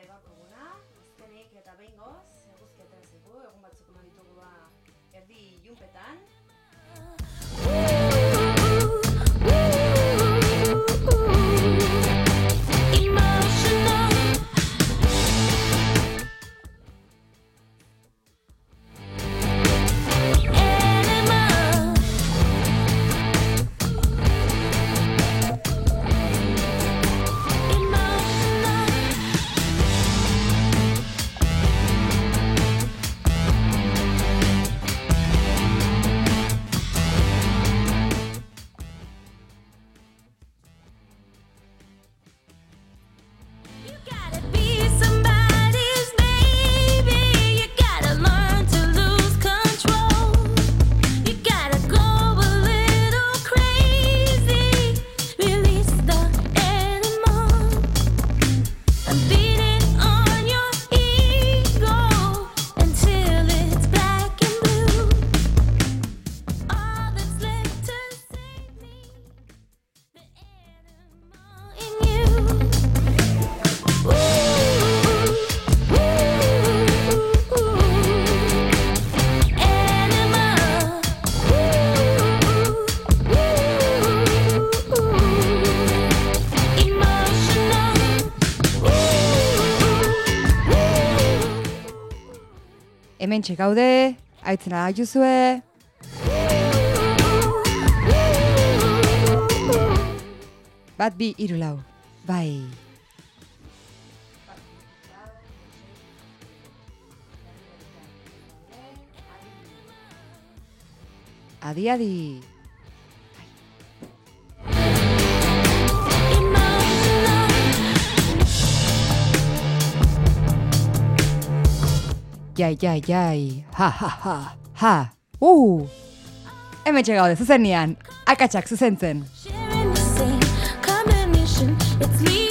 debakoguna, azkenik eta behingoz, eguzketa zigu, egun batzuk eman ditugu ba, erdi junpetan. Hemen gaude, aitzena gaituzue, bat bi hiru lau. Bai. Adi, adi. Jai, jai, jai. Ha, ha, ha. Ha. Uh. Hemen gaude, zuzenean. Akatsak zuzentzen. Sharing the same combination, it's lethal.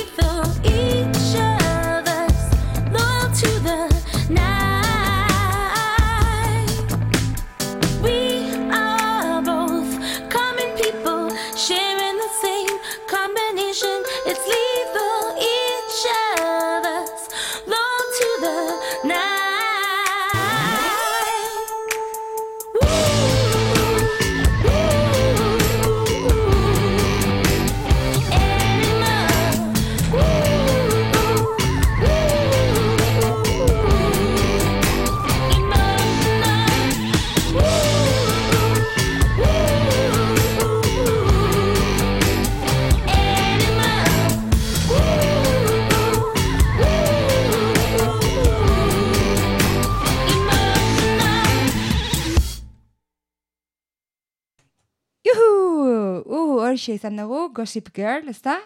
Horixe izan dugu, Gossip Girl, ezta?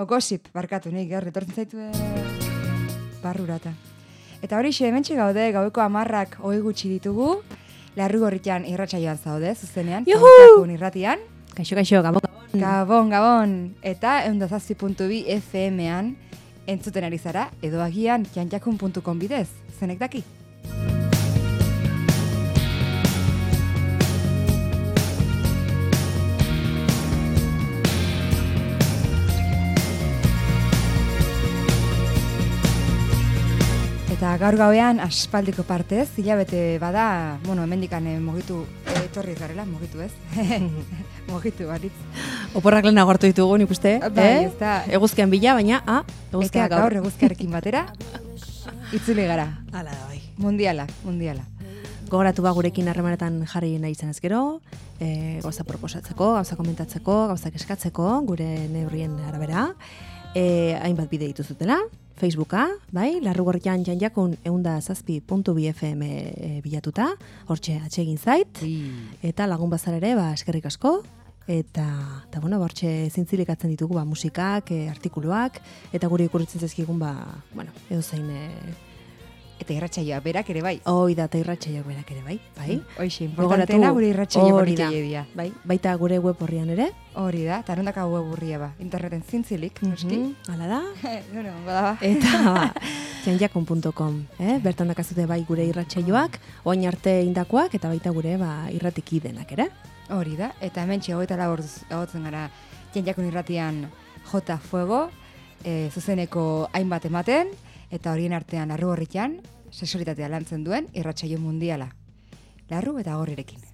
O Gossip, barkatu, nahi gerri, etortzen zaitu barrurata. Eta horixe, hementxe gaude, gaueko amarrak hoi gutxi ditugu, larru gorritan irratsaioan zaude, zuzenean, Juhu! Irratian. Kaixo, kaixo, gabon. Gabon, gabon, eta eundazazpi.bi FM-an entzuten ari zara, edo agian janjakun.com bidez, zenek daki? Eta gaur gauean aspaldiko partez, hilabete bada, bueno, hemendikan eh, mugitu etorri ez garela, mugitu ez? mugitu baritz. Oporrak lehen agortu ditugu, nik uste. Bai, eh? da. Eguzkian bila, baina, ah, eguzkia Eta gaur eguzkiarekin batera, itzuli gara. Hala da, bai. Mundiala, mundiala. Gogoratu ba gurekin harremanetan jarri nahi izan ez gero, e, gauza proposatzeko, gauza komentatzeko, gauzak eskatzeko, gure neurrien arabera. E, hainbat bide dituzutela, Facebooka, bai, larrugorrian janjakun eunda zazpi puntu bi FM e, bilatuta, hortxe atsegin zait, eta lagun bazar ere, ba, eskerrik asko, eta, eta bueno, bortxe zintzilikatzen ditugu ba, musikak, e, artikuluak, eta guri ikurritzen zaizkigun, ba, bueno, edo zein, e, Eta irratsaioa berak ere bai. Hoi da, eta irratxaiak berak ere, bai, bai. Hoxe, Gogoratu, importanteena gure irratsaio hori da. Bai, baita gure web horrian ere. Hori da, eta arundaka web burria ba. Interneten zintzilik, noski. Mhm, Hala da. Bueno, bada ba. Eta txanjakon.com, eh? bertan dakazute bai gure irratsaioak, oain arte indakoak, eta baita gure ba, irratiki denak ere. Hori da, eta hemen txegoeta laborduz egotzen gara jenjakun irratian J Fuego, e, zuzeneko hainbat ematen, Eta horien artean larru horritan, sesoritatea lantzen duen irratsaio mundiala. Larru eta gorrirekin.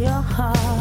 your heart.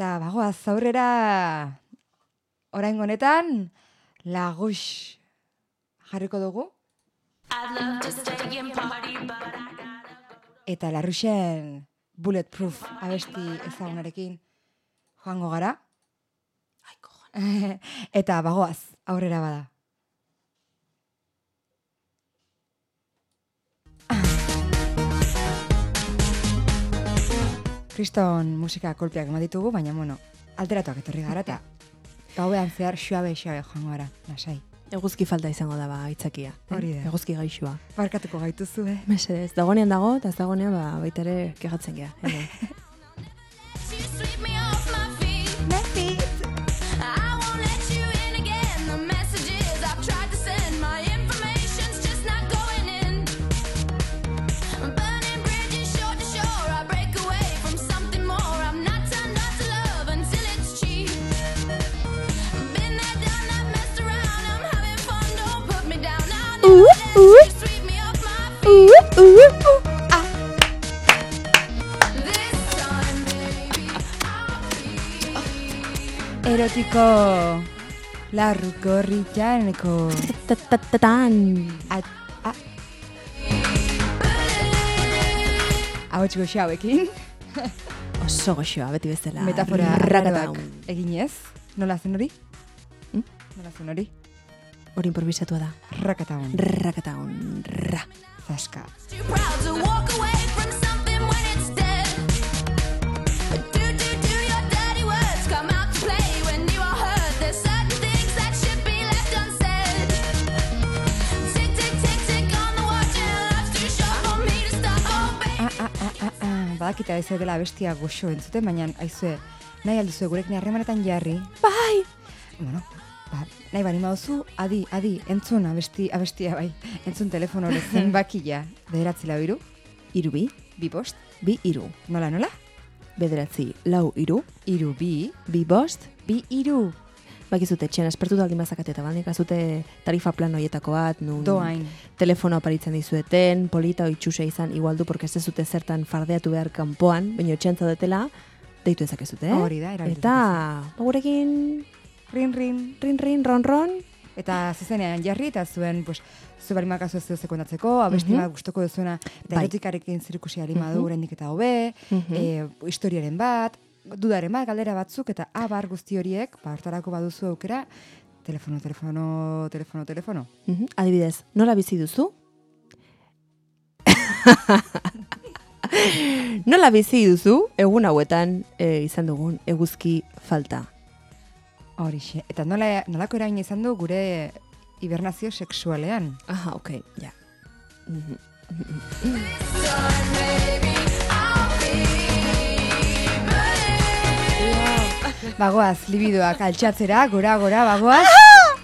Eta bagoaz aurrera orain honetan lagux jarriko dugu. Eta larruxen bulletproof abesti ezagunarekin joango gara. Eta bagoaz aurrera bada. Kriston musika kolpeak eman ditugu, baina bueno, alteratuak etorri gara eta gauean zehar xuabe xuabe joango gara, lasai. Eguzki falta izango da ba aitzakia. eh? Hori da. Eguzki gaixua. Barkatuko gaituzu, eh? Mesedez, dagonean dago, eta ez dagonean ba, baita ere kegatzen gea. Erotiko larru gorri janeko Ta-ta-ta-tan. hauts goxo hauekin, Oso goxoa, beti bezala. metafora Rakataun. arraroak eginez. Nola zen hori? Hm? Nola zen hori? Hori improvisatua da. Rakataun, Rakataun. Ra. zaska. Badakita ez dela bestia goxo entzuten, baina aizue, nahi alduzue gurekin harremanetan jarri. Bai! Bueno, ba, nahi bani mauzu, adi, adi, entzun abesti, abestia bai. Entzun telefonore zenbakia. Bederatzi lau iru, Iru bi, bi bost, bi iru. nola nola? Bederatzi, lau iru, Iru bi, bi bost, bi iru. Bakizute etxean espertuta aldin bazakate eta baldin azute tarifa plan horietako bat, nun Doain. telefono aparitzen dizueten, polita oitxusia izan igualdu, porque ez dezute zertan fardeatu behar kanpoan, baina etxean zaudetela, deitu ezakezute, eh? Hori da, Eta, ba, gurekin, Rin, rin. rin, rin, ron, ron, Eta zuzenean jarri eta zuen, pues, zu bari makazu ez zeu kontatzeko, abesti Mhm. bat gustoko duzuena, eta Bai. erotikarekin zirikusi harima Mhm. du oraindik eta hobe, Mhm. e, historiaren bat, dudaren bat, galdera batzuk, eta abar guzti horiek, ba, hortarako baduzu aukera, telefono, telefono, telefono, telefono. Mhm. Adibidez, nola bizi duzu? nola bizi duzu egun hauetan e, izan dugun eguzki falta? Horixe. Eta nola, nolako eragina izan du gure hibernazio sexualean. Aha, ok, ja. Mhm. Bagoaz, libidoak altxatzera, gora, gora, bagoaz.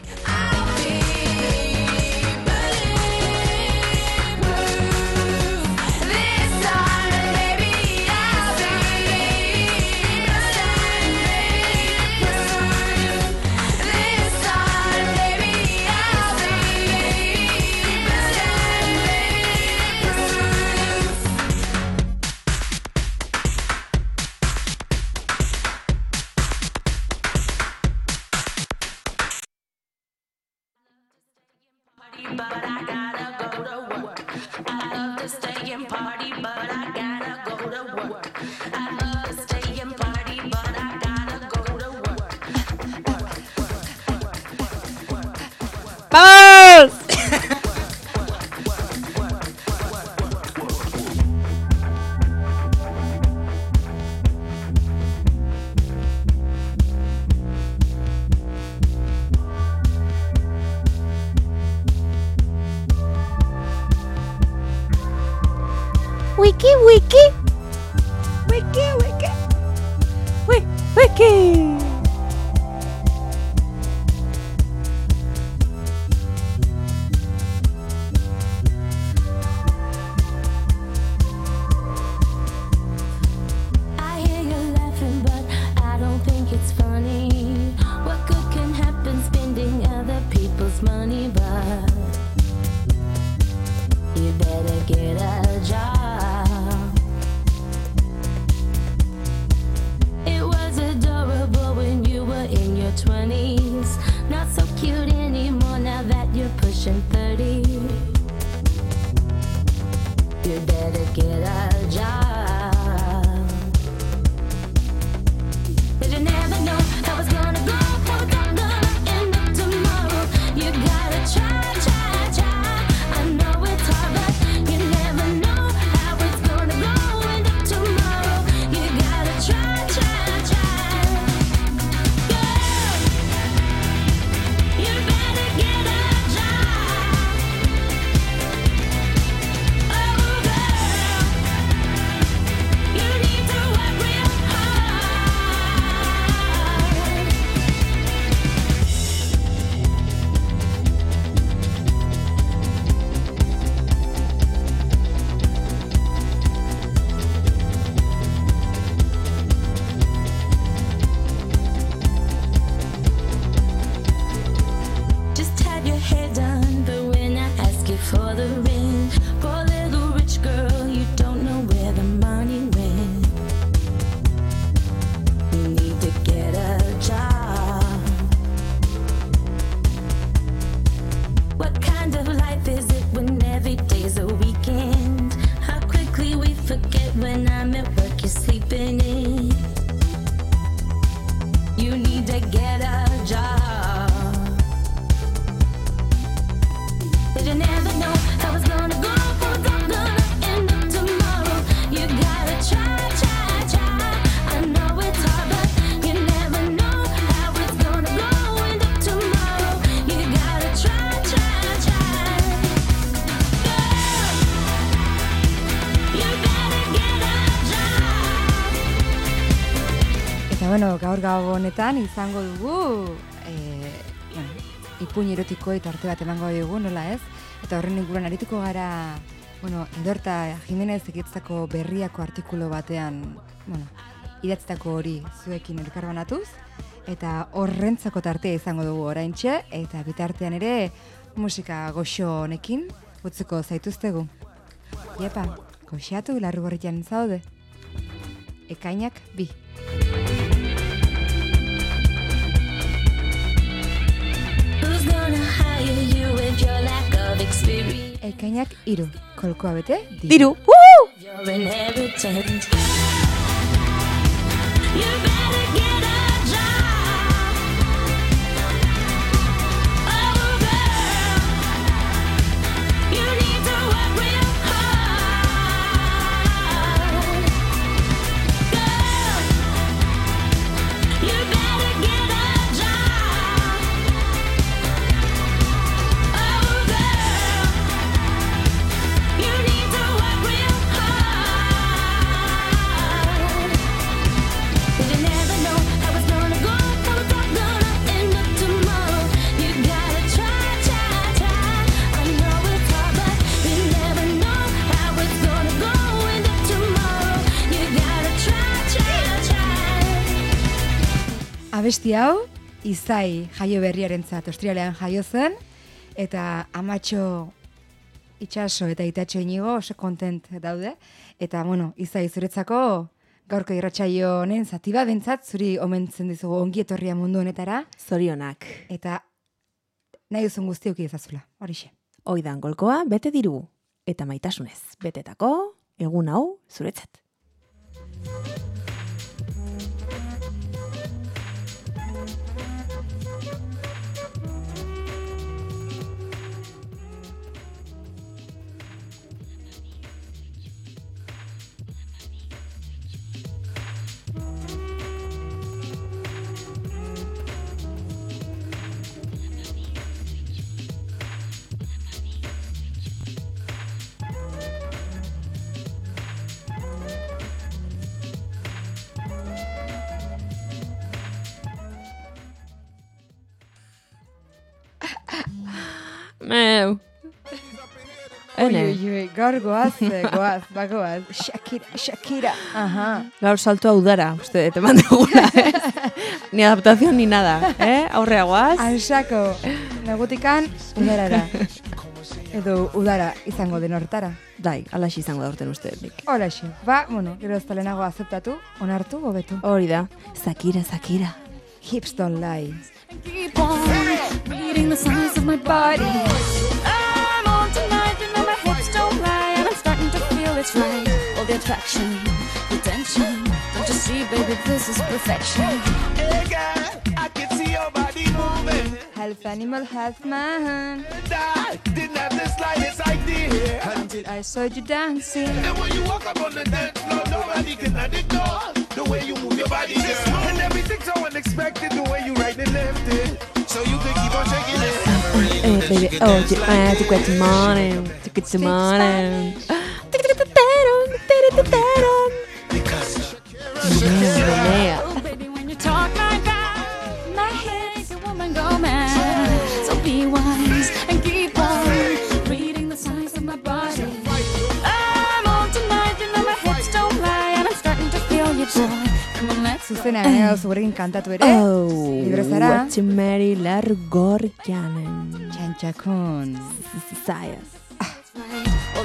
Gaur gau honetan izango dugu, e, bueno, ipuin erotikoei tarte bat emango dugu, nola ez? Eta horren inguruan arituko gara, bueno, Edorta Jimenez egitzako berriako artikulu batean, bueno, idatztako hori zuekin elkarbanatuz. eta horrentzako tartea izango dugu oraintxe, eta bitartean ere musika goxo honekin utziko zaituztegu. Iepa, goxatu larru zaude. Ekainak bi. Ekainak iru. Kolkoa bete, diru. Diru! Woo! Abesti hau, izai jaio berriarentzat Australian jaio zen, eta amatxo itxaso eta itatxo inigo oso kontent daude. Eta, bueno, izai zuretzako gaurko irratsaio honen zati bat bentsat zuri omentzen dizugu ongi etorria mundu honetara, Zorionak. eta nahi duzun guztiuk izazula, horixe. Oidan golkoa bete diru. Eta maitasunez, betetako egun hau zuretzat. Ene, Ui, ui, gaur goaz, eh, goaz, bagoaz. Shakira, Shakira. Aha. gaur saltoa udara, uste dut eman dugula, ez? ni adaptación ni nada, eh? Aurreagoaz. Alsako, negutikan udarara. Edo udara izango den hortara. Bai, alaxi izango da urten uste dut. Holaxe, ba, bueno, gero ez talenago azeptatu, onartu, hobetu. Hori da, Zakira, Zakira. Hips don't lie. Keep on reading the signs of my body. To feel it's right. All the attraction, the tension. Don't you see, baby, this is perfection. Hey girl, I can see your body moving. Health animal, health man. And I didn't have the slightest idea. Until I saw you dancing. And when you walk up on the dance floor, nobody can ignore the way you move your body, girl. And everything's so unexpected, the way you right and left it. So you can keep on shaking it. Eh, baby, oh, you uh, to get some money, to get some money. Zuzen aneroz gurekin kantatu ere. ¿eh? Oh, Librezara. Watch Mary Largorjanen. Txantxakun. Zaiaz.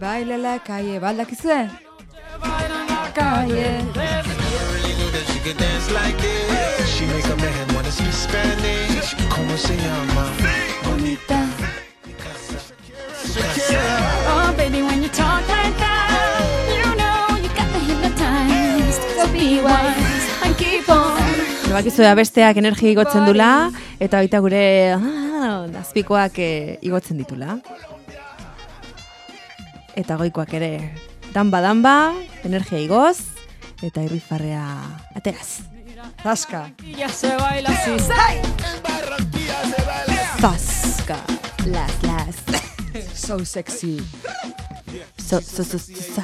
Baila la calle. Baldakizue? Calle. really knew that she could dance like this. She make a man wanna speak Spanish. Como se llama? Bonita. Oh, baby, when you talk like that, you know you got me hypnotized. So be wise and keep on. Bakizu da besteak energia igotzen dula, eta baita gure ah, azpikoak eh, igotzen ditula. Eta goikoak ere, danba-danba, energia igoz, eta irrifarrea ateraz. Zaska. Zaska. Las, las. So sexy. So, so, so, sa.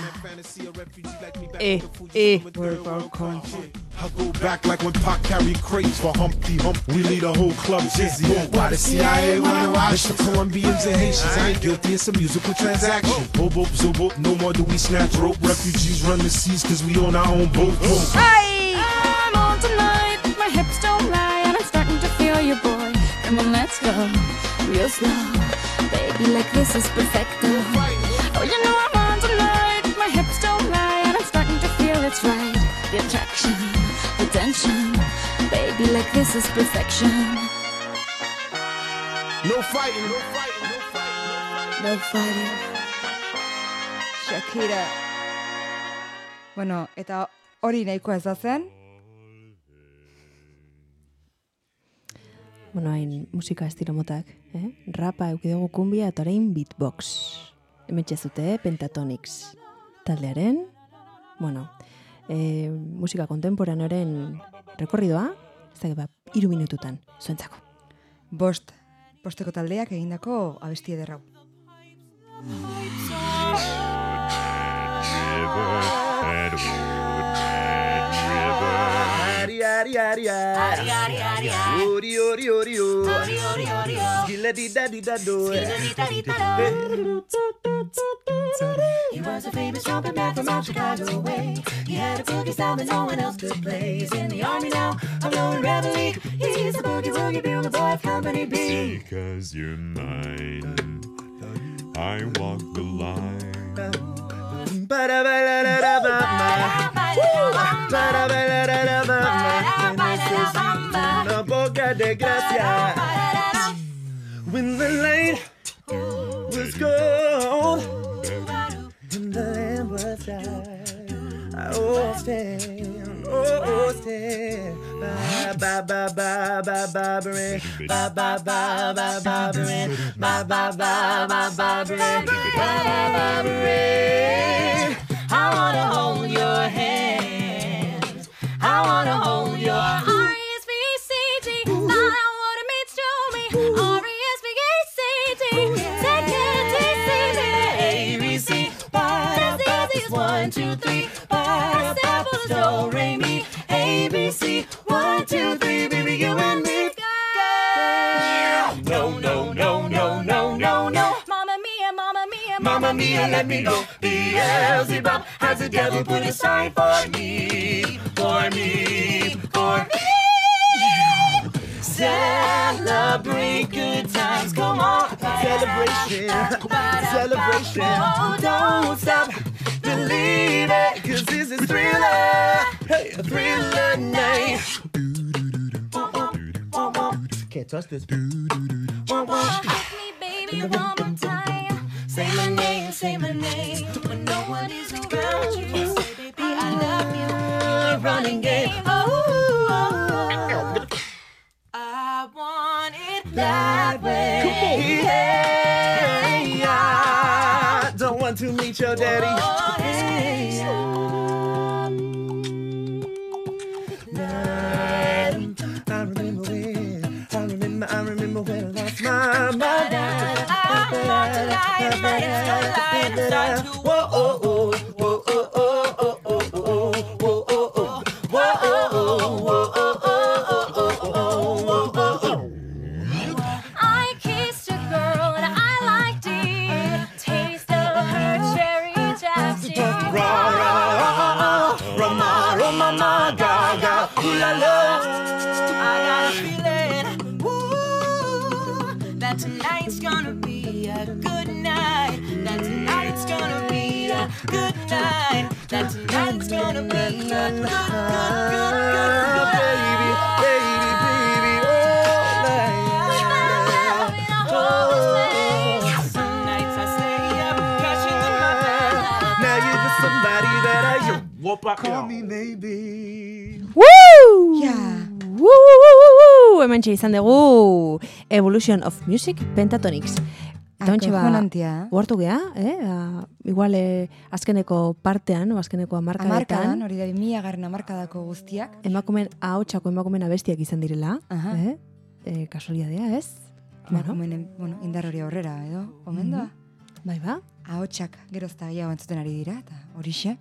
Eh, eh. I go back like when Pac carried crates for Humpty Hump. We lead a whole club dizzy. Why the CIA wanna watch the Colombians and Haitians? I ain't guilty, it's a musical transaction. Bobo, zobo, no more do we snatch rope. Refugees run the seas cause we own our own boat. Whoa. I'm on tonight, my hips don't lie, and I'm starting to feel you, boy. Come on, let's go, real slow. Baby, like this is perfecto. Oh, you know I'm on tonight, my hips don't lie, and I'm starting to feel it's right. The attraction, the tension. Baby, like this is perfection. No fighting, no fighting, no fighting. No fighting. Shakira. Bueno, eta hori nahikoa ez da zen. Bueno, hain musika estilo motak, eh? Rapa eukidugu kumbia eta orain beatbox. Hementxe zute, eh? Pentatonix. Taldearen, bueno, eh, musika kontemporanearen rekorridoa, ez da, ba, iru minututan, zuentzako. Bost. Bosteko taldeak egindako abesti ederrau. Ari, ari, ari, ari. Ori, ori, ori, ori. Skilla di da di da do. He was a famous trumpet man from out Chicago way. He had a boogie style that no one else could play. He's in the army now, a blowing reveille. He's the boogie woogie bugle boy of Company B. Because you're mine. I walk the line. Una boca de gracia. When the light was gold and the lamp was died, I oh stand, oh oh stand, ba ba ba ba ba ba ba ba ba ba ba ba ba ba ba ba ba I wanna hold your hands. I wanna hold your R-E-S-P-E-C-T, find out what it means to me. R-E-S-P-E-C-T, take it, take it, ABC. That's the easiest One, two, three. Ba, ba, ba, do, re, mi. ABC. One, two, three, baby, you and me. No, no, no, no, no, no, no. Mamma mia, mamma mia, Mamma mia, let me go. Beelzebub has the devil put aside for me, for me, for me. Celebrate good times, come on. Celebration, celebration. Don't stop, believe it, cause this is thriller. Hey, a thriller night. Can't touch this. Hit me, baby, one more time. Say my name, say my name. Running game. Oh, I want it that way. Hey, I don't want to meet your daddy. Oh, hey, I remember when, I remember, I remember when I lost my mind. Whoa, oh, oh, whoa, oh, good night. That tonight's gonna be a good, good, good, good, good, Baby, baby, oh, my. Now you're just somebody that I you whoop. Call me maybe. Woo! Yeah. Woo, woo, woo, woo! woo. Hementxe izan dugu Evolution of Music Pentatonix. Eta ontxe ba, Acojonantea. uartu geha, eh? A, igual eh, azkeneko partean, o azkeneko amarkadetan, hori da, mila garren amarkadako guztiak. emakumen, ahotsako emakumen abestiak izan direla, Aha. eh? E, kasualidadea, ez? emakumeen, bueno, indar hori aurrera, edo, omen doa? Bai ba? Ahotsak gerozta gehiago entzuten ari dira, eta horixe.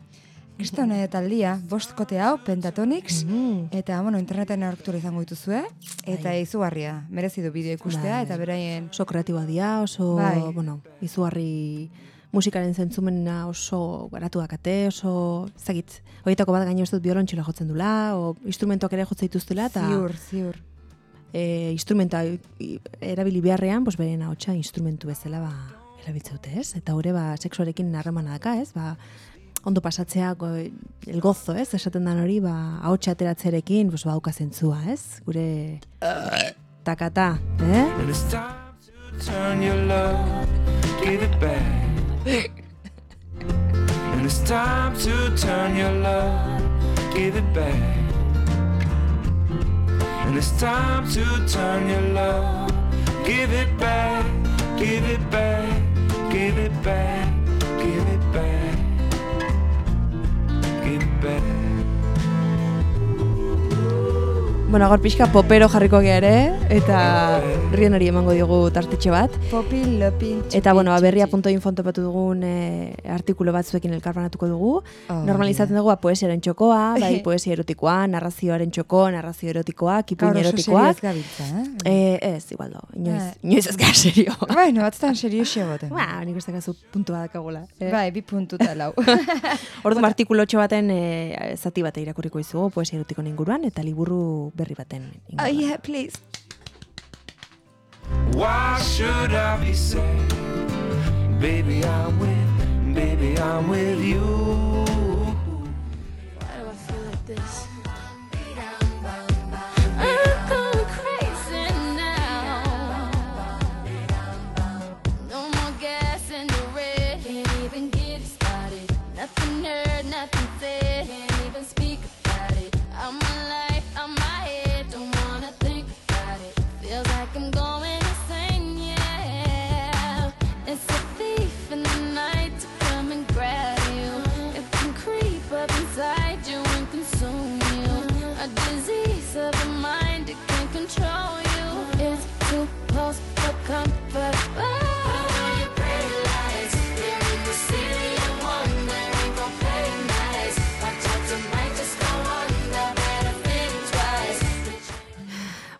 Kriston eh, taldia, bost kote hau, Pentatonix, Mm. eta, bueno, interneten aurkitu izango dituzue, eta izugarria, merezi du bideo ikustea, Bai. eta beraien, Oso kreatiboa dira, oso, Bai. bueno, izugarri musikaren zentzumena oso garatu dakate, oso, ezagit, horietako bat gaino ez dut biolontxela jotzen dula, o instrumentoak ere jotzen dituztela, eta ziur, ziur. e, instrumenta erabili beharrean, pues beren ahotsa instrumentu bezala ba, erabiltzen dute, ez? Eta hori ba, sexuarekin harremana daka, ez? Ba, ondo pasatzea, el gozo, ez? Esaten dan hori, ba, ahotsa ateratzearekin, pues, ba, zentzua, ez? Gure takata, eh? Turn your love, give it back. and it's time to turn your love, give it back. And it's time to turn your love, give it back, give it back, give it back, give it back, give Bueno, gaur pixka popero jarriko gea ere, eta rien hori emango diogu tartetxe bat. Popi, lopin, Eta, bueno, ba, berria.info topatu dugun e, artikulu batzuekin elkarbanatuko dugu. Oh, Normalizatzen dugu ba, poesiaren txokoa, bai poesia erotikoa, narrazioaren txoko, narrazio erotikoa, kipuin Gaur oso erotikoak. serioz gabiltza, eh? Eh, ez, igual do, inoiz, Eh. inoiz ez gara serio. Bueno, batzutan serio egoten. Ba, nik uste gazu puntua dakagula. Eh? Bai, bi puntu eta lau. Orduan artikulotxo baten e, zati bat irakurriko izugu poesia erotiko inguruan eta liburu berri baten oh, inguruan. yeah, please. Why should I be sad? Baby, I'm with, baby, I'm with you. Why do I feel like this?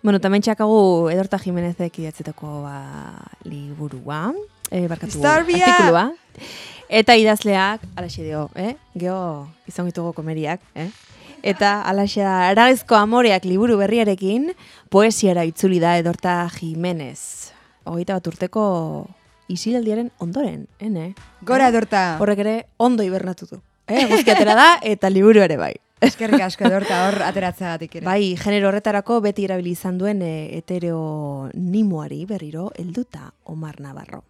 Bueno, tamen txakagu Edorta Jimenezek idatzetako ba, liburua, e, barkatu Starbia! artikulua. Eta idazleak, alaxe dio, eh? Geho izan ditugu komeriak, eh? Eta alaxe da, aragizko amoreak liburu berriarekin, poesiara itzuli da Edorta Jimenez. Hogeita bat urteko isilaldiaren ondoren, ene? Gora dorta. Horrek ere ondo hibernatu du. Eh? Guzki atera da eta liburu ere bai. Eskerrik asko dorta hor ateratzagatik ere. Bai, genero horretarako beti erabili izan duen e, heteronimoari berriro helduta Omar Navarro.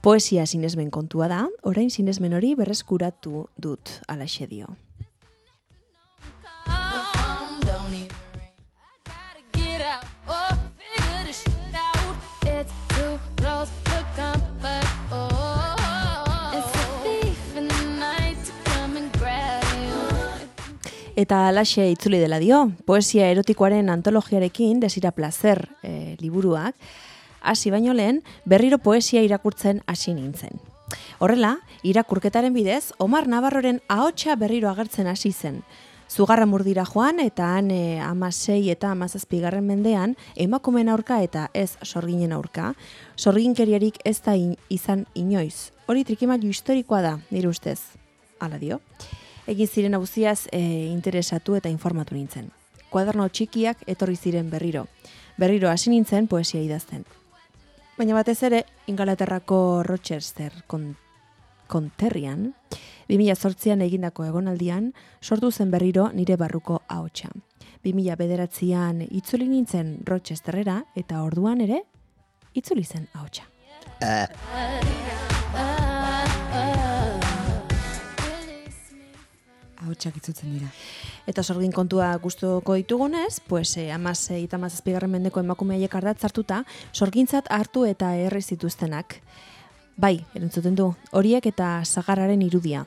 Poesia sinesmen kontua da, orain sinesmen hori berreskuratu dut alaxe dio. Eta alaxe itzuli dela dio, poesia erotikoaren antologiarekin desira placer e, liburuak, hasi baino lehen berriro poesia irakurtzen hasi nintzen. Horrela, irakurketaren bidez, Omar Navarroren ahotsa berriro agertzen hasi zen. Zugarra murdira joan eta han e, amasei eta amazazpigarren mendean emakumen aurka eta ez sorginen aurka, sorginkeriarik ez da in- izan inoiz. Hori trikimailu historikoa da, nire ustez. Hala dio. Egin ziren auziaz e, interesatu eta informatu nintzen. Kuaderno txikiak etorri ziren berriro. Berriro hasi nintzen poesia idazten. Baina batez ere, Ingalaterrako Rochester kon, konterrian, 2008an egindako egonaldian, sortu zen berriro nire barruko ahotsa. 2000 bederatzean itzuli nintzen Rochesterrera eta orduan ere, itzuli zen ahotsa. Ahotsak itzutzen dira. Eta sorgin kontua gustuko ditugunez, pues eh, amasei eta amazazpigarren mendeko emakume haiek ardatz hartuta, sorgintzat hartu eta erri zituztenak. Bai, erantzuten du, horiek eta sagarraren irudia.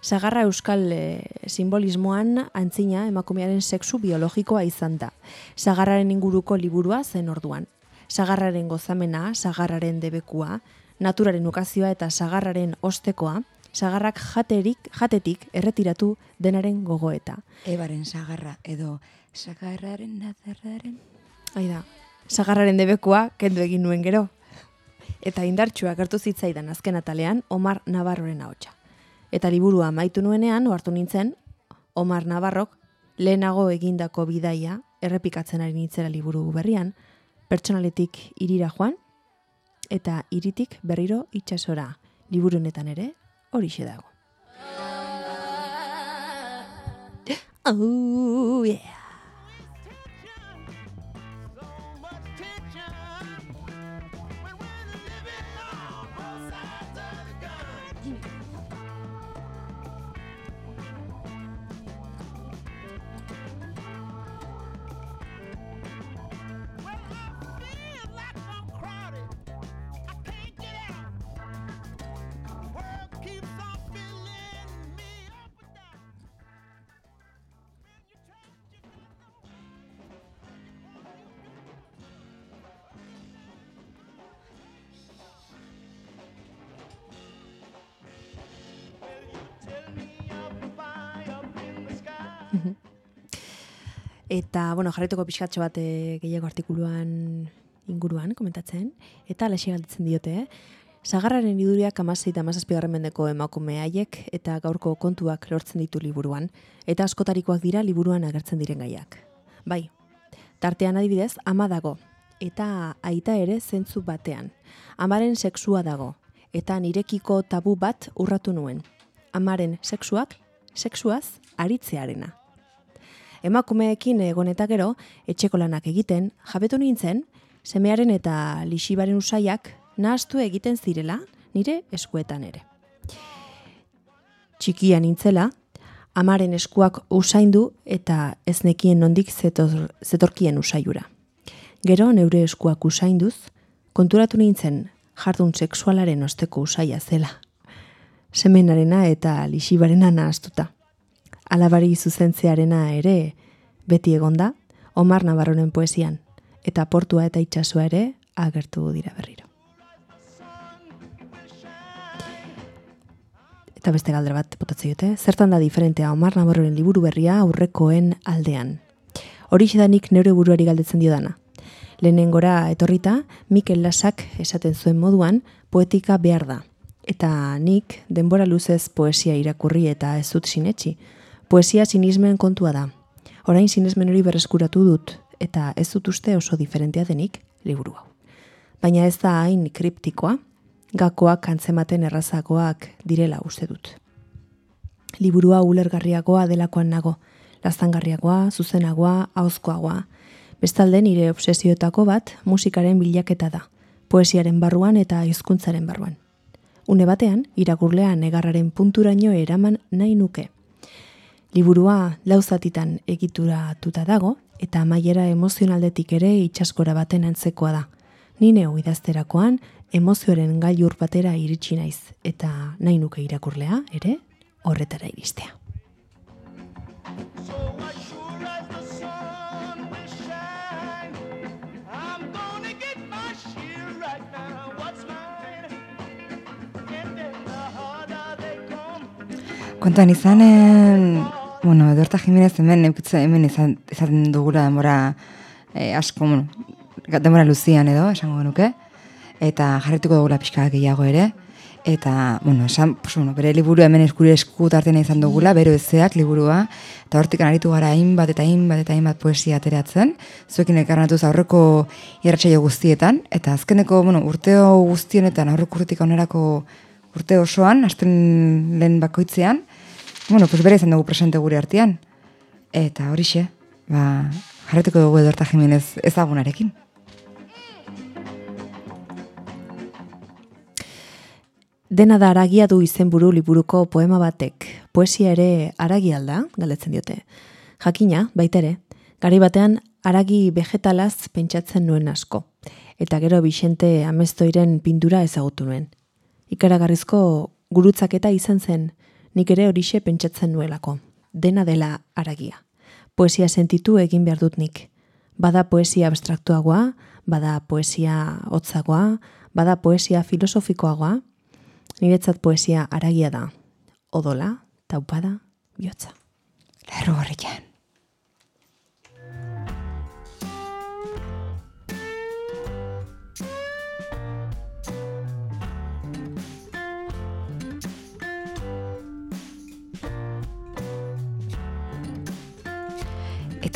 Sagarra euskal eh, simbolismoan antzina emakumearen sexu biologikoa izan da. Sagarraren inguruko liburua zen orduan. sagarraren gozamena, sagarraren debekua, naturaren ukazioa eta sagarraren ostekoa, sagarrak jaterik, jatetik erretiratu denaren gogoeta. Ebaren sagarra edo sagarraren nazarraren. Hai da, sagarraren debekua kendu egin nuen gero. Eta indartsua gertu zitzaidan azken atalean Omar Navarroren ahotsa. Eta liburua amaitu nuenean, ohartu nintzen, Omar Navarrok lehenago egindako bidaia errepikatzen ari nintzera liburu berrian, pertsonaletik irira joan, eta iritik berriro itsasora liburu honetan ere horixe dago. Oh, yeah. Eta, bueno, jarretuko pixkatxo bat gehiago artikuluan inguruan komentatzen, eta alaxe galdetzen diote, eh? Sagarraren iduriak amasei eta amazazpigarren mendeko emakume haiek eta gaurko kontuak lortzen ditu liburuan, eta askotarikoak dira liburuan agertzen diren gaiak. Bai, tartean adibidez, ama dago, eta aita ere zentzu batean. Amaren sexua dago, eta nirekiko tabu bat urratu nuen. Amaren sexuak, sexuaz, aritzearena. Emakumeekin egon eta gero, etxeko lanak egiten, jabetu nintzen, semearen eta lixibaren usaiak nahastu egiten zirela, nire eskuetan ere. Txikia nintzela, amaren eskuak usaindu eta ez nekien nondik zetor, zetorkien usaiura. Gero neure eskuak usainduz, konturatu nintzen jardun sexualaren osteko usaia zela. Semenarena eta lixibarena nahaztuta alabari zuzentzearena ere beti egonda, Omar Navarroren poesian, eta portua eta itxasua ere agertu dira berriro. Eta beste galdera bat botatzen dute, zertan da diferentea Omar Navarroren liburu berria aurrekoen aldean. Horixe da nik neure buruari galdetzen diodana. Lehenengora etorrita, Mikel Lasak esaten zuen moduan, poetika behar da. Eta nik denbora luzez poesia irakurri eta ez dut sinetxi. Poesia sinismen kontua da. Orain sinismen hori berreskuratu dut, eta ez dut uste oso diferentea denik liburu hau. Baina ez da hain kriptikoa, gakoak antzematen errazagoak direla uste dut. Liburua ulergarriagoa delakoan nago, laztangarriagoa, zuzenagoa, hauzkoagoa. Bestalde nire obsesioetako bat musikaren bilaketa da, poesiaren barruan eta hizkuntzaren barruan. Une batean, irakurlea negarraren punturaino eraman nahi nuke. Liburua lauzatitan egituratuta dago, eta amaiera emozionaldetik ere itxaskora baten antzekoa da. Ni neu idazterakoan, emozioaren gailur batera iritsi naiz, eta nahi nuke irakurlea, ere, horretara iristea. Kontuan izanen, bueno, Edorta Jimenez hemen eukitza hemen izan, izaten dugula denbora eh, asko, bueno, denbora luzian edo, esango genuke, eta jarrituko dugula pixka gehiago ere, eta, bueno, esan, pues, bueno, bere liburu hemen eskure esku tartena izan dugula, bero ezeak liburua, eta hortik aritu gara hainbat eta hainbat eta hainbat poesia ateratzen, zuekin elkarnatuz aurreko irratsaio guztietan, eta azkeneko, bueno, urteo guztienetan aurreko urtetik onerako urte osoan, asten lehen bakoitzean, bueno, pues bere izan dugu presente gure artean. Eta horixe, ba, jarretuko dugu Edorta Jimenez ezagunarekin. Dena da aragia du izenburu liburuko poema batek. Poesia ere aragi alda, galdetzen diote. Jakina, baitere, gari batean aragi vegetalaz pentsatzen nuen asko. Eta gero Bixente Amestoiren pintura ezagutu nuen. Ikaragarrizko gurutzaketa izan zen, nik ere horixe pentsatzen nuelako. Dena dela aragia. Poesia sentitu egin behar dut nik. Bada poesia abstraktuagoa, bada poesia hotzagoa, bada poesia filosofikoagoa, niretzat poesia aragia da. Odola, taupada, bihotza. Lerro horretan.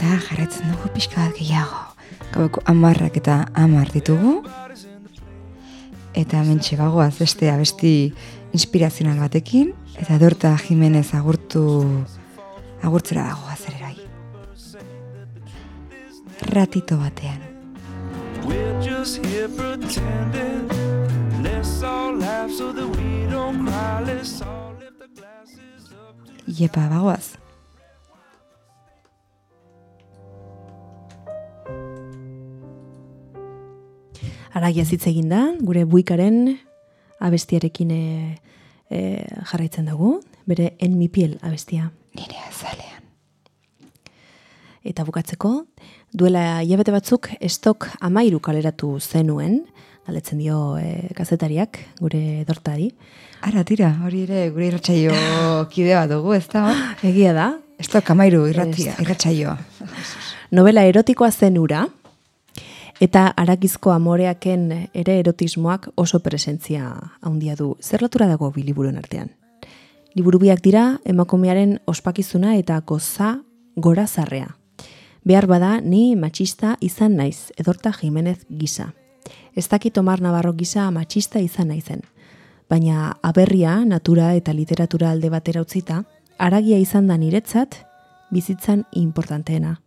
Eta jarretzen dugu pixka bat gehiago. Gaueko amarrak eta amar ditugu. Eta mentxe bagoaz beste abesti inspirazional batekin. Eta Dorta Jimenez agurtu agurtzera dagoa zererai. Ratito batean. We're just here pretending. Let's all laugh so that we don't cry. Let's all lift the glasses up Iepa bagoaz. Aragia hitz egin da, gure buikaren abestiarekin e, e, jarraitzen dugu, bere en mi piel abestia. Nire azalean. Eta bukatzeko, duela hilabete batzuk estok amairu kaleratu zenuen, galetzen dio e, kazetariak, gure dortari. Ara, tira, hori ere gure irratsaio kide bat dugu, ez da? Egia da, Ez da kamairu irratia, Ez. irratsaioa. novela erotikoa zen ura, eta arakizko amoreaken ere erotismoak oso presentzia handia du. Zer lotura dago bi liburuen artean? Liburu biak dira emakumearen ospakizuna eta goza gorazarrea. Behar bada ni matxista izan naiz, edorta Jimenez gisa. Ez dakit Omar Navarro gisa matxista izan naizen. Baina aberria, natura eta literatura alde batera utzita, aragia izan da niretzat, bizitzan importanteena.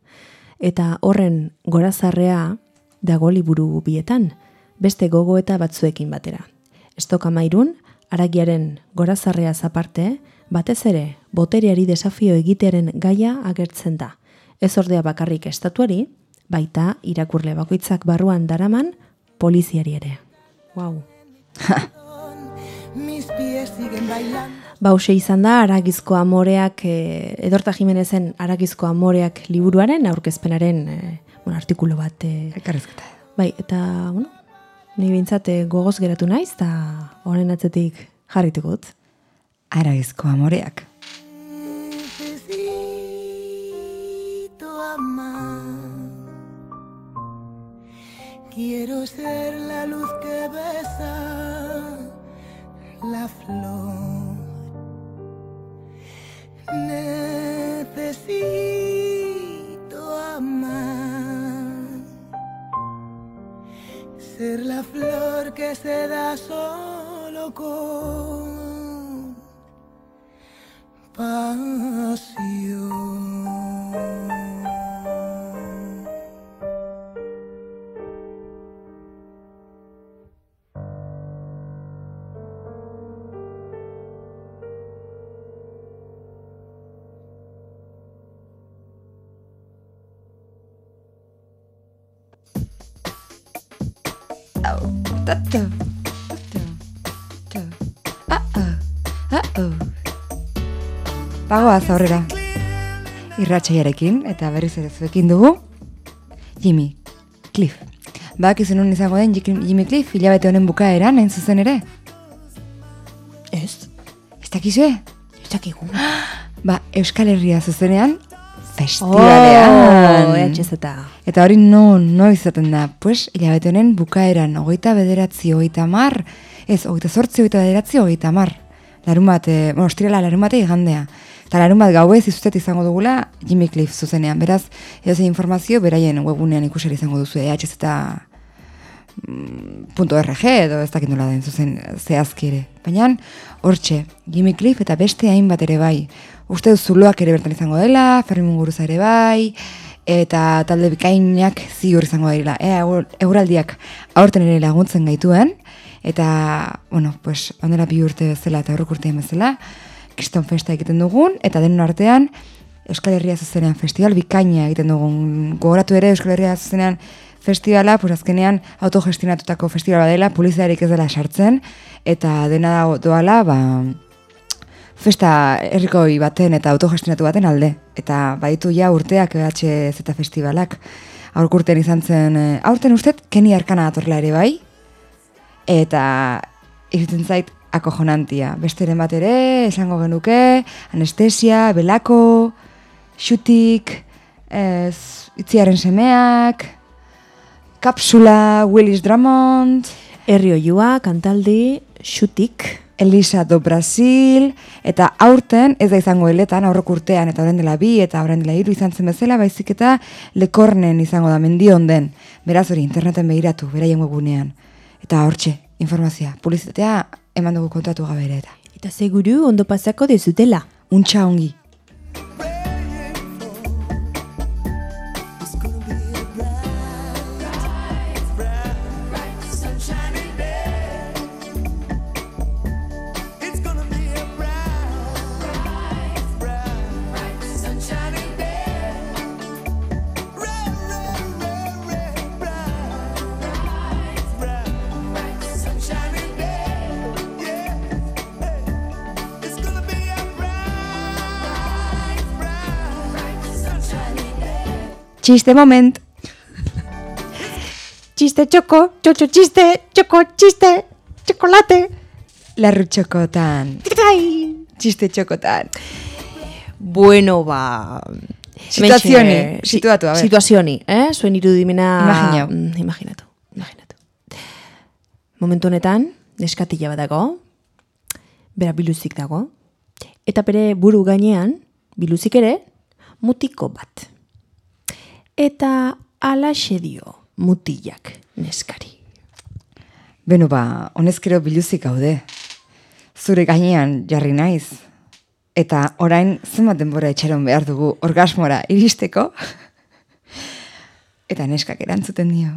Eta horren gorazarrea dago liburu bietan, beste gogo eta batzuekin batera. Estok amairun, aragiaren gorazarrea zaparte, batez ere, botereari desafio egitearen gaia agertzen da. Ez ordea bakarrik estatuari, baita irakurle bakoitzak barruan daraman poliziari ere. Wow. Bause izan da, aragizko amoreak, e, edorta Jimenezen aragizko amoreak liburuaren aurkezpenaren e, bueno, artikulu bat. E, Ekarrezketa. bai, eta, bueno, ni bintzat e, gogoz geratu naiz, eta honen atzetik jarrituko dut. Aragizko amoreak. Quiero ser la luz que besa la flor. Necesito amar. Ser la flor que se da solo con pasión. Uh-oh. Uh-oh. Bagoaz aurrera. Irratsaiarekin eta berriz ere zuekin dugu Jimmy Cliff. Badakizu nun izango den Jim- Jimmy Cliff hilabete honen bukaeran, hain zuzen ere? Ez, Ez dakizue? ez dakigu. Ba, Euskal Herria zuzenean festivalean. EHZ eta. Eta hori no, no izaten da, pues, hilabete honen bukaeran, hogeita bederatzi, hogeita mar, ez, hogeita sortzi, hogeita bederatzi, hogeita mar. Larun bat, e, bueno, ostirala larun bate igandea. Eta larun bat gauez izuzet izango dugula Jimmy Cliff zuzenean. Beraz, edozein informazio beraien webunean ikusi izango duzu EHZ eta punto .rg edo ez dakit nola den zuzen zehazki ere. Baina, hortxe, Jimmy Cliff eta beste hainbat ere bai. Uste zuloak ere bertan izango dela, Fermin Muguruza ere bai, eta talde bikainak ziur izango dira. Eur- euraldiak aurten ere laguntzen gaituen, eta, bueno, pues, ondela bi urte bezala eta aurrek urtean bezala, kriston festa egiten dugun, eta denon artean, Euskal Herria zuzenean festival bikaina egiten dugun. Gogoratu ere Euskal Herria zuzenean festivala, pues azkenean autogestionatutako festivala dela, poliziarik ez dela sartzen, eta dena doala, ba, festa herrikoi baten eta autogestionatu baten alde. Eta baditu ja urteak EHZ festivalak. aurkurten izan zen, eh, aurten ustet, Kenny Arkana datorrela ere bai, eta irutzen zait akojonantia. Besteren bat ere, esango genuke, anestesia, belako, xutik, ez, itziaren semeak, kapsula, Willis Drummond, Herri oiua, kantaldi, xutik, Elisa do Brasil, eta aurten, ez da izango heletan, aurrok urtean, eta orain dela bi, eta orain dela hiru izan zen bezala, baizik eta lekornen izango da, mendion den. Beraz hori, interneten behiratu, beraien webunean. Eta hortxe, informazioa, publizitatea, eman dugu kontatu gabe ere eta. eta seguru ondo pasako dezutela. Untxa ongi. Txiste moment! Txiste txoko, txotxo txiste, txoko txiste, txokolate. Larru txokotan. Txiste txokotan. Bueno, ba... Situazioni, si- situatu, a ber. Situazioni, eh? Zuen irudimena... Imaginau. Mm, imaginatu, imaginatu. Momentu honetan, neskatila bat dago, bera biluzik dago, eta bere buru gainean, biluzik ere, mutiko bat. Eta alaxe dio mutilak neskari. Beno ba, honezkero biluzik gaude. Zure gainean jarri naiz. Eta orain zenbat denbora etxeron behar dugu orgasmora iristeko. Eta neskak erantzuten dio.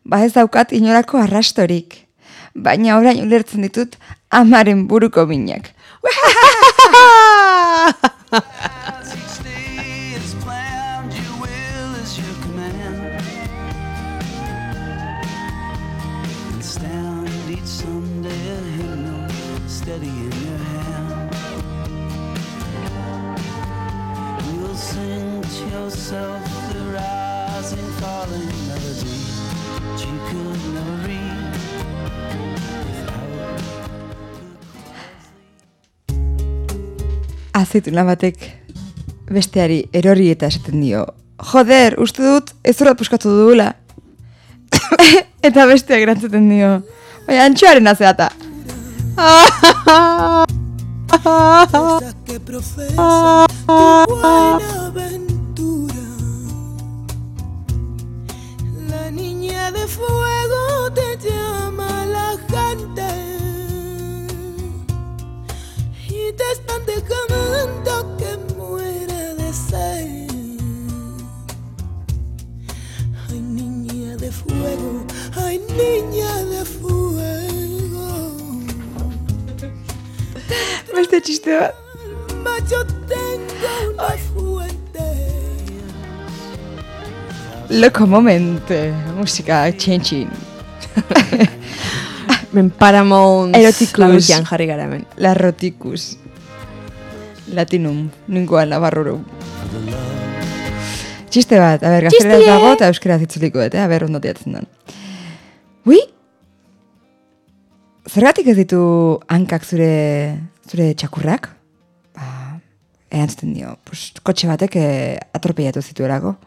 Ba ez daukat inolako arrastorik. Baina orain ulertzen ditut amaren buruko minak. yourself the rising, falling melody that you could never read Azeituna batek besteari erori eta esaten dio. Joder, uste dut ez dut puskatu dugula. eta besteak erantzuten dio. Baina antxoaren azeata. Que profesa de fuego te llama la gente y te están dejando que muera de sed. Ay, niña de fuego, ay, niña de fuego. Beste txiste bat. Loko moment, eh, musika txentxin. Ben Paramount Erotikus. lagunkian jarri gara hemen. Larrotikus. Latinum, ninguan labarrurum. Txiste bat, a ber, Txistie! dago eta euskera zitzuliko dut, eh? a ber, ondo teatzen den. Ui? Zergatik ez ditu hankak zure, zure txakurrak? Ba, erantzuten dio, pues, kotxe batek eh, atropellatu zituelako.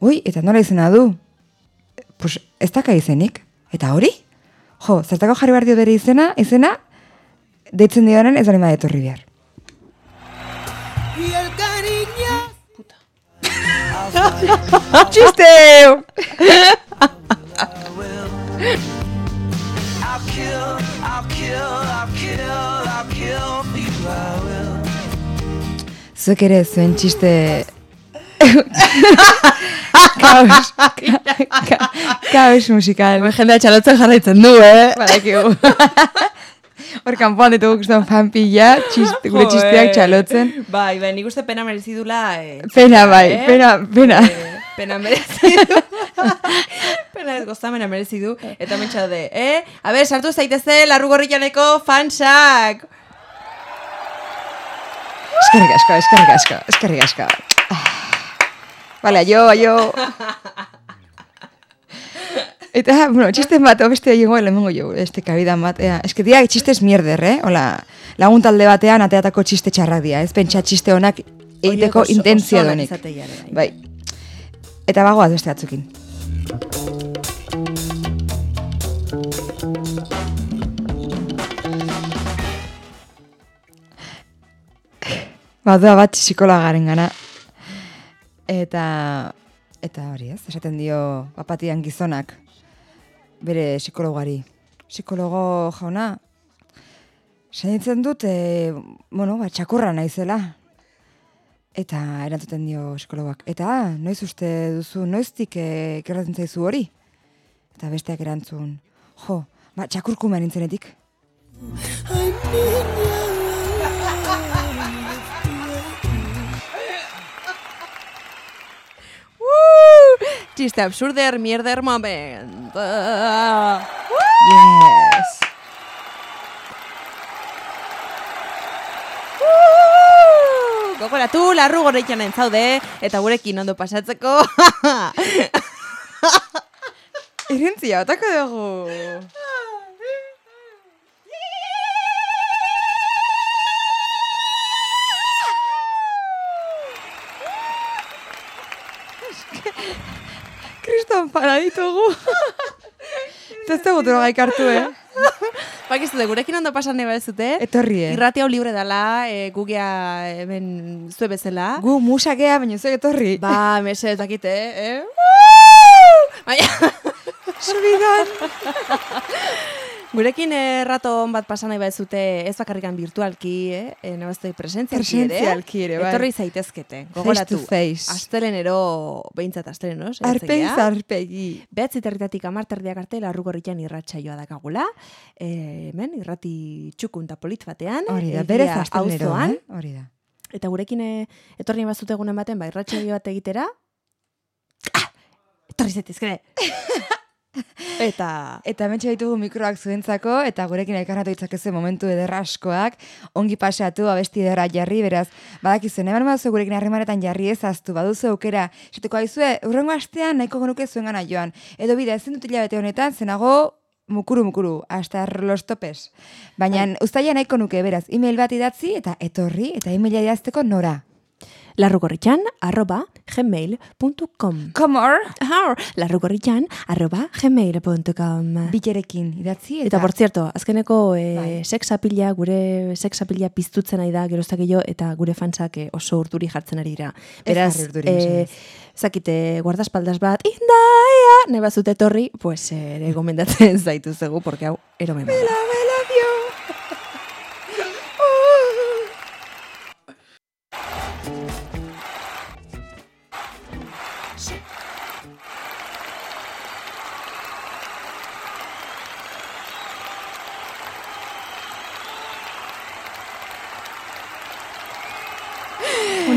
Ui, eta nola izena du? Pues, ez daka izenik. Eta hori? Jo, zertako jarri behar dio bere izena, izena, deitzen dioaren ez bali etorri behar. Y el cariño Txiste! I'll kill, I'll kill, I'll kill, I'll kill for you, I will. Zuek ere zuen txiste... kaos, ka, kaos musikal. Jendea txalotzen jarraitzen du, eh? Badakigu. Hor kanpoan ditugu kustan fanpila, txiste, gure txisteak txalotzen. Bai, bai, nik uste pena merezi dula... Eh, Pena bai, eh? pena, pena. Eh, pena merezi du. pena ez gozamena merezi du. Eta mentxa de, eh? A ber, sartu zaiteze larrugorrianeko fansak! Eskerrik asko, eskerrik asko, eskerrik asko. Vale, aio, aio. Eta, bueno, txisten bat, o beste egingo lehenengo jo, este kabida bat, ea, eske dia txistez mierder, eh? Hola, lagun talde batean ateatako txiste txarrak dira, ez pentsa txiste honak egiteko izatea ere, bai. Bai. Eta bagoaz beste batzukin. Badoa bat psikologaren gana. Eta, eta hori ez, esaten dio bapatian gizonak bere psikologari. Psikologo jauna, Saiatzen dut, e, bueno, ba, txakurra naizela. Eta erantzuten dio psikologoak. Eta, ah, noiz uste duzu, noiztik e, gertatzen zaizu hori? Eta besteak erantzun, jo, ba, txakurkumean nintzenetik. Txiste absurder, mierder moment. Uh, Yes! uh, Gogoratu, larru goreikan entzaude, eta gurekin ondo pasatzeko. Irentzia, otako dugu. Kriston para ditugu. Ez dugu droga ikartu, eh? Bakizu, gurekin ondo pasan nahi badezute. Etorri, eh? Irrati hau libre dala, e, gugea hemen zue bezala. Gu musakea, baina zuek etorri. Ba, mese, ez dakite, eh? Baina, Subidon. Gurekin eh, rato on bat pasan nahi badezute, ez bakarrikan virtualki, eh? E, Nabazte presentzialki ere. Presentzialki ere, bai. Etorri zaitezkete, gogoratu. to face. Astelenero, behintzat asteleno, Arpegi zarpegi. Behatzi territatik amarterdiak arte larrugorritan irratsaioa dakagula. E, hemen, irrati txukun eta polit batean. Hori da, berez auzoan. eh? Hori da. Eta gurekin e, etorri bazute egunen baten, ba, irratsaio bat egitera. Ah! Etorri zaitezkere! Eta... Eta hemen ditugu mikroak zuentzako, eta gurekin elkarnatu ditzakezu momentu ederra askoak, ongi paseatu, abesti ederra jarri, beraz, badakizuen, eman baduzu gurekin harremanetan jarri ezaztu, baduzu aukera, esateko aizue, urrengo astean nahiko genuke zuen gana joan. Edo bide, ezin dut hilabete honetan, zenago mukuru mukuru, hasta los topes. Baina, ustaia nahiko nuke, beraz, email bat idatzi, eta etorri, eta emaila idazteko nora. Larrugorritxan arroba gmail.com Komor! Larrugorritxan arroba gmail.com Biterekin idatzi, eta... Eta, por cierto, azkeneko e, Bai. sexapila, gure sexapila piztutzen ari da geroztak eta gure fansak eh, oso urduri jartzen ari dira. Beraz, urduri, eh, zakite, guardaspaldas bat, indaia, ne bazute etorri, pues ere gomendatzen zaitu zegu, porque hau, eromen bada.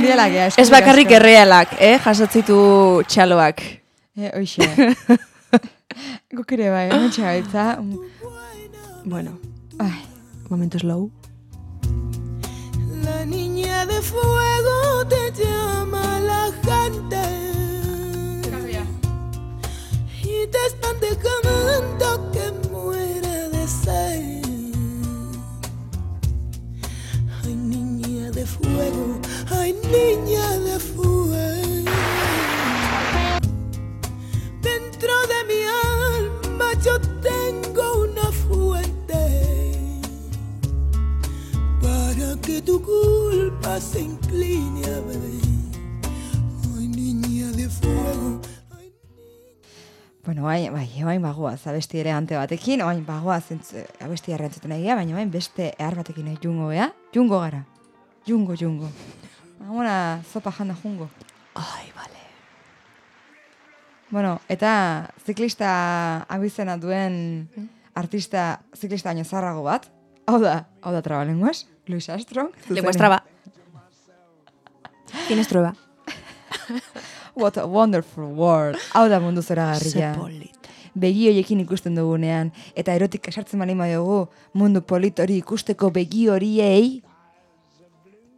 Mundiala gea, Ez bakarrik errealak, eh, jasotzitu txaloak. E, oixe. Guk ere bai, hemen txagaitza. Bueno, Ai, momentu slow. La niña de fuego se incline a ver. Ay, niña de fuego. ay, Bueno, bai, bai, oain bagoaz, abesti ere ante batekin, oain bagoaz abesti errantzuten egia, baina bain beste ehar batekin nahi jungo, bea? Jungo gara. Jungo, jungo. Agona, zopa janda jungo. Ai, bale. Bueno, eta ziklista abizena duen artista ziklista baino zarrago bat, hau da, hau da trabalenguas, Luis Armstrong. Lengua estraba. Tienes prueba. What a wonderful world. Hau da mundu zora garria. Begi horiekin ikusten dugunean, eta erotik esartzen bali dugu mundu polit hori ikusteko begi horiei,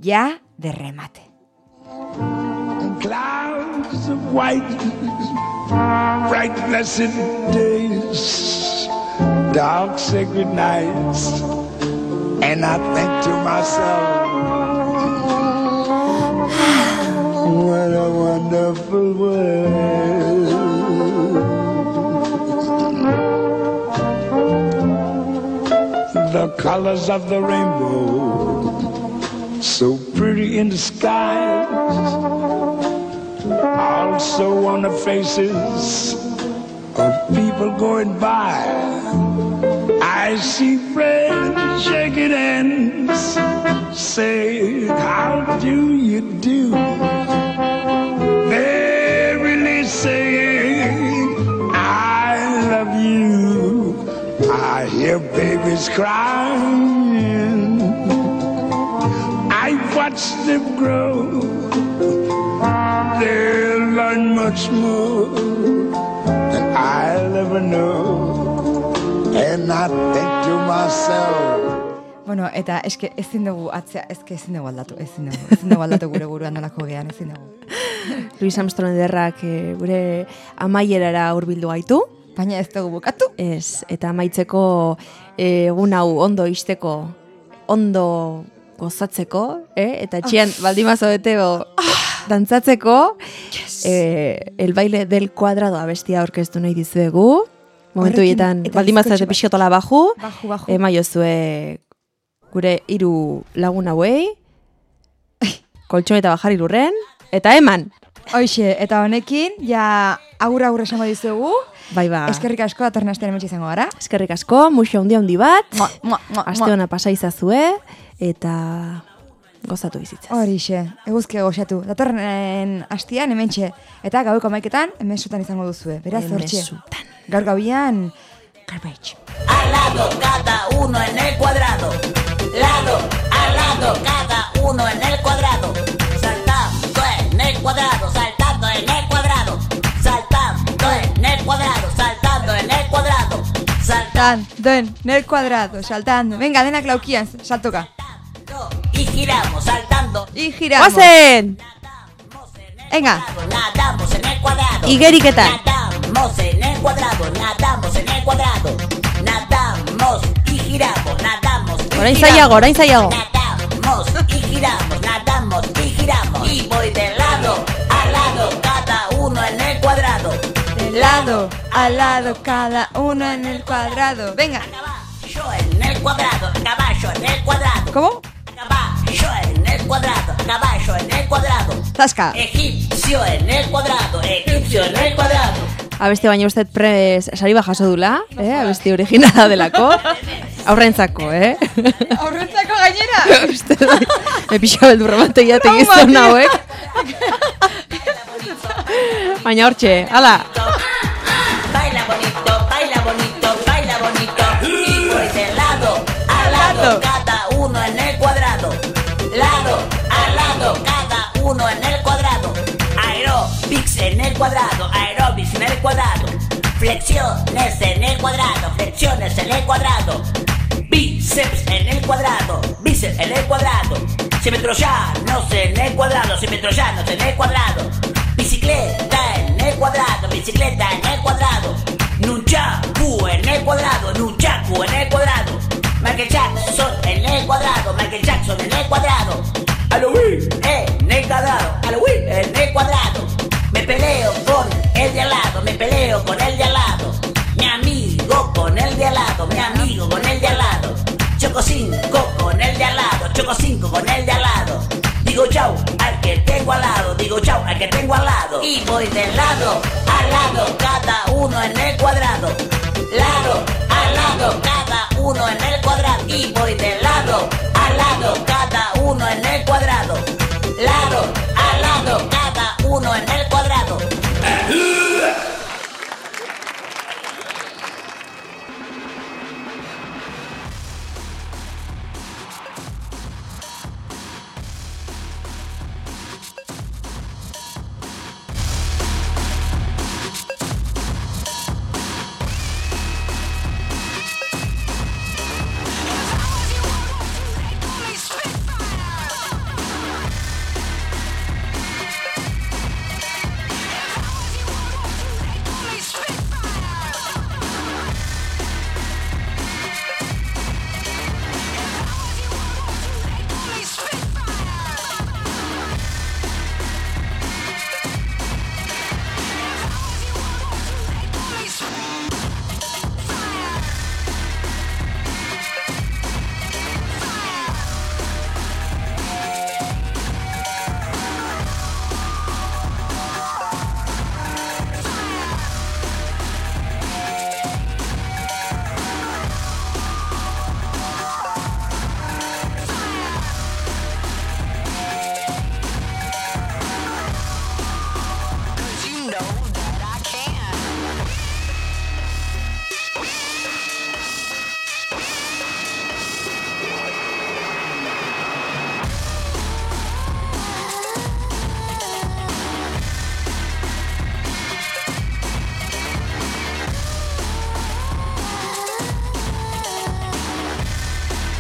ja, derremate. Clouds of white, bright blessed days, dark sacred nights, and I think to myself, what a wonderful world. The colors of the rainbow, so pretty in the sky, also on the faces of people going by. I see friends shaking hands, say, How do you do? Saying, I love you. I hear babies crying. I watch them grow. They'll learn much more than I'll ever know. And I think to myself, Bueno, eta eske ezin dugu atzea, eske ezin dugu aldatu, ezin dugu, ezin dugu aldatu gure buruan nolako gean, ezin dugu. Luis Armstrong ederrak eh, gure amaierara hurbildu gaitu. Baina ez dugu bukatu. Ez, eta amaitzeko eh, egun hau ondo isteko, ondo gozatzeko, eh? eta txian baldimazo beteo dantzatzeko, eh, el baile del cuadrado abestia aurkeztu nahi dizuegu. Momentu hietan, bizkotxo bat. pixotola baju, Baju, baju. emaiozue gure hiru lagun hauei, koltxon eta bajari lurren, eta eman! Hoixe, eta honekin, ja aurra aurra esango dizugu. Bai ba. Eskerrik asko, datorren astean hementsi izango gara. Eskerrik asko, muxo handi handi bat, Mua, mua, mua, aste pasa izazue, eta gozatu bizitzaz. Horixe, eguzki goxatu. Datorren astian hementxe. Eta gaueko maiketan, emesutan izango duzue. Beraz, hortxe. Emesutan. Gaur gauian, garbage. al lado, cada uno en el cuadrado. Lado a lado, cada uno en el cuadrado. Saltando en el cuadrado, saltando en el cuadrado. Saltando en el cuadrado, saltando en el cuadrado. Saltando en el cuadrado, saltando. Venga, denak laukian, saltoka. y giramos, saltando. Y giramos. Guazen! Venga, Nadamos en el cuadrado. Igeriketan. Nadamos en el cuadrado, nadamos en el cuadrado. Nadamos y giramos, y Orain giramos. zailago, orain zailago. Nadamos y giramos, nadamos y giramos. Y voy de lado a lado, cada uno en el cuadrado. de lado a lado, cada uno en el cuadrado. Venga, Yo en el cuadrado, caballo en el cuadrado. ¿cómo? Caballo en el cuadrado, caballo en el cuadrado. Zaska. Egipcio en el cuadrado, egipcio en el cuadrado. Abesti baina uste dut pres sariba jaso dula, eh? abesti originala delako. Aurrentzako, eh? Aurrentzako gainera. uste dut, me pixa beldurra bategia Trauma, tegizun tío. hauek. Baina hortxe, ala, Baila bonito, baila bonito, baila bonito. Y voy de lado a lado, cada uno en el cuadrado. Lado a lado, cada uno en el cuadrado. Aerobics en el cuadrado, aerobics en el cuadrado. Flexiones en el cuadrado, flexiones en el cuadrado. Bíceps en el cuadrado, bíceps en el cuadrado. Simetroyanos en el cuadrado, simetroyanos en el cuadrado. Bicicleta en el cuadrado, bicicleta en el cuadrado. Nunchaku en el cuadrado, nunchaku en el cuadrado. Michael Jackson en el cuadrado, Michael Jackson en el cuadrado. Halloween en el cuadrado, Halloween en el cuadrado. Me peleo con el de al lado, me peleo con el de al lado. Mi amigo con el de al lado, mi amigo con el de al lado. Choco 5 con el de al lado, choco 5 con el de al lado. Digo chau al que tengo al lado, digo chau al que tengo al lado. Y voy de lado a lado,